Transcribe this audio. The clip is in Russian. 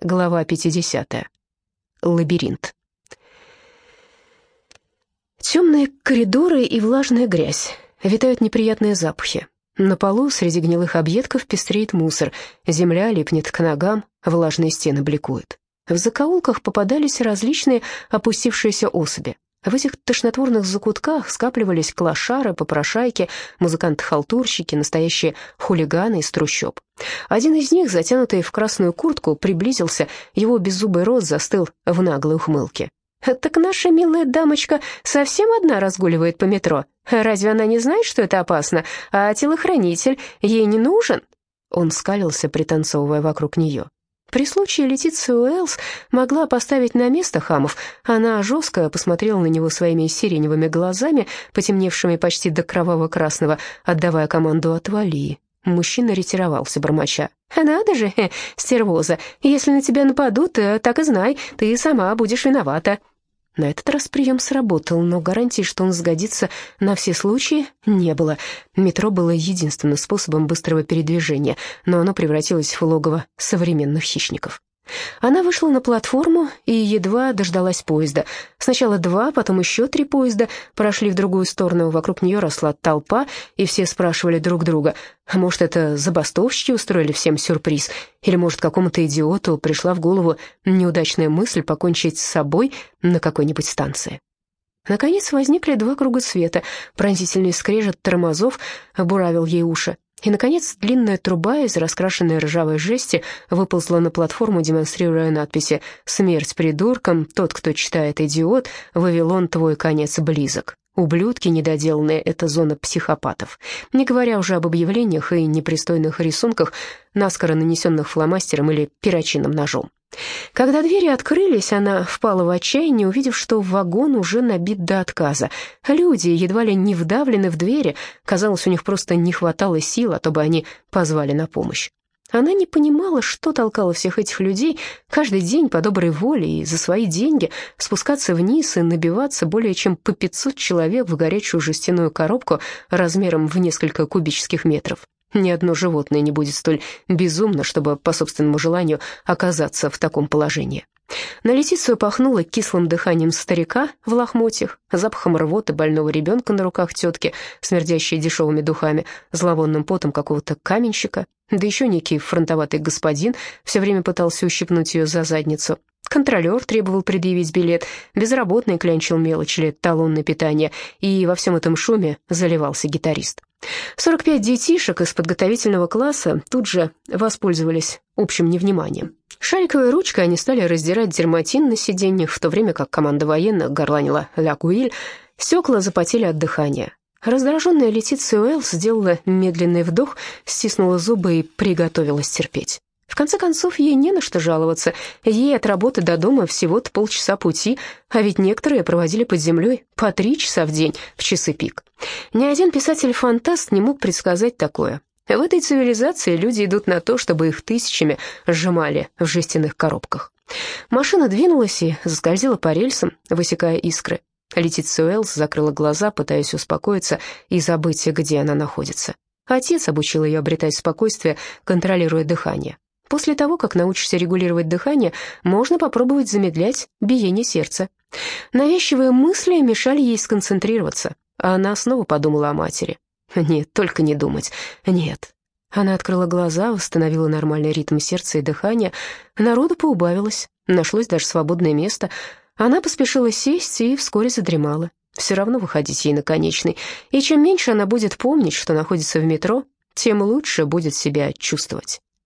Глава 50. Лабиринт. Темные коридоры и влажная грязь. Витают неприятные запахи. На полу среди гнилых объедков пестреет мусор. Земля липнет к ногам, влажные стены бликуют. В закоулках попадались различные опустившиеся особи. В этих тошнотворных закутках скапливались клошары, попрошайки, музыканты-халтурщики, настоящие хулиганы из трущоб. Один из них, затянутый в красную куртку, приблизился, его беззубый рот застыл в наглой ухмылке. «Так наша милая дамочка совсем одна разгуливает по метро? Разве она не знает, что это опасно? А телохранитель ей не нужен?» Он скалился, пританцовывая вокруг нее. При случае Летиция Уэллс могла поставить на место хамов. Она жестко посмотрела на него своими сиреневыми глазами, потемневшими почти до кроваво-красного, отдавая команду «отвали». Мужчина ретировался, бормоча. «Надо же, стервоза, если на тебя нападут, так и знай, ты сама будешь виновата». На этот раз прием сработал, но гарантий, что он сгодится на все случаи, не было. Метро было единственным способом быстрого передвижения, но оно превратилось в логово современных хищников. Она вышла на платформу и едва дождалась поезда. Сначала два, потом еще три поезда прошли в другую сторону, вокруг нее росла толпа, и все спрашивали друг друга, может, это забастовщики устроили всем сюрприз, или, может, какому-то идиоту пришла в голову неудачная мысль покончить с собой на какой-нибудь станции. Наконец возникли два круга света, пронзительный скрежет тормозов буравил ей уши. И, наконец, длинная труба из раскрашенной ржавой жести выползла на платформу, демонстрируя надписи «Смерть придуркам», «Тот, кто читает идиот», «Вавилон, твой конец близок». Ублюдки недоделанные — это зона психопатов. Не говоря уже об объявлениях и непристойных рисунках, наскоро нанесенных фломастером или перочинным ножом. Когда двери открылись, она впала в отчаяние, увидев, что вагон уже набит до отказа. Люди едва ли не вдавлены в двери, казалось, у них просто не хватало сил, а то бы они позвали на помощь. Она не понимала, что толкало всех этих людей каждый день по доброй воле и за свои деньги спускаться вниз и набиваться более чем по 500 человек в горячую жестяную коробку размером в несколько кубических метров. Ни одно животное не будет столь безумно, чтобы по собственному желанию оказаться в таком положении. На Летицию пахнуло кислым дыханием старика в лохмотьях, запахом рвоты больного ребенка на руках тетки, смердящей дешевыми духами, зловонным потом какого-то каменщика, да еще некий фронтоватый господин все время пытался ущипнуть ее за задницу. Контролер требовал предъявить билет, безработный клянчил мелочь или талон на питание, и во всем этом шуме заливался гитарист. 45 детишек из подготовительного класса тут же воспользовались общим невниманием. Шариковой ручкой они стали раздирать дерматин на сиденьях, в то время как команда военных горланила «Ля Куиль», стекла запотели от дыхания. Раздраженная Летиция Уэллс сделала медленный вдох, стиснула зубы и приготовилась терпеть. В конце концов, ей не на что жаловаться. Ей от работы до дома всего-то полчаса пути, а ведь некоторые проводили под землей по три часа в день в часы пик. Ни один писатель-фантаст не мог предсказать такое. В этой цивилизации люди идут на то, чтобы их тысячами сжимали в жестяных коробках. Машина двинулась и заскользила по рельсам, высекая искры. Летиция Уэллс закрыла глаза, пытаясь успокоиться и забыть, где она находится. Отец обучил ее обретать спокойствие, контролируя дыхание. После того, как научишься регулировать дыхание, можно попробовать замедлять биение сердца. Навязчивые мысли мешали ей сконцентрироваться, а она снова подумала о матери. Нет, только не думать. Нет. Она открыла глаза, восстановила нормальный ритм сердца и дыхания. Народу поубавилось, нашлось даже свободное место. Она поспешила сесть и вскоре задремала. Все равно выходить ей на конечный. И чем меньше она будет помнить, что находится в метро, тем лучше будет себя чувствовать.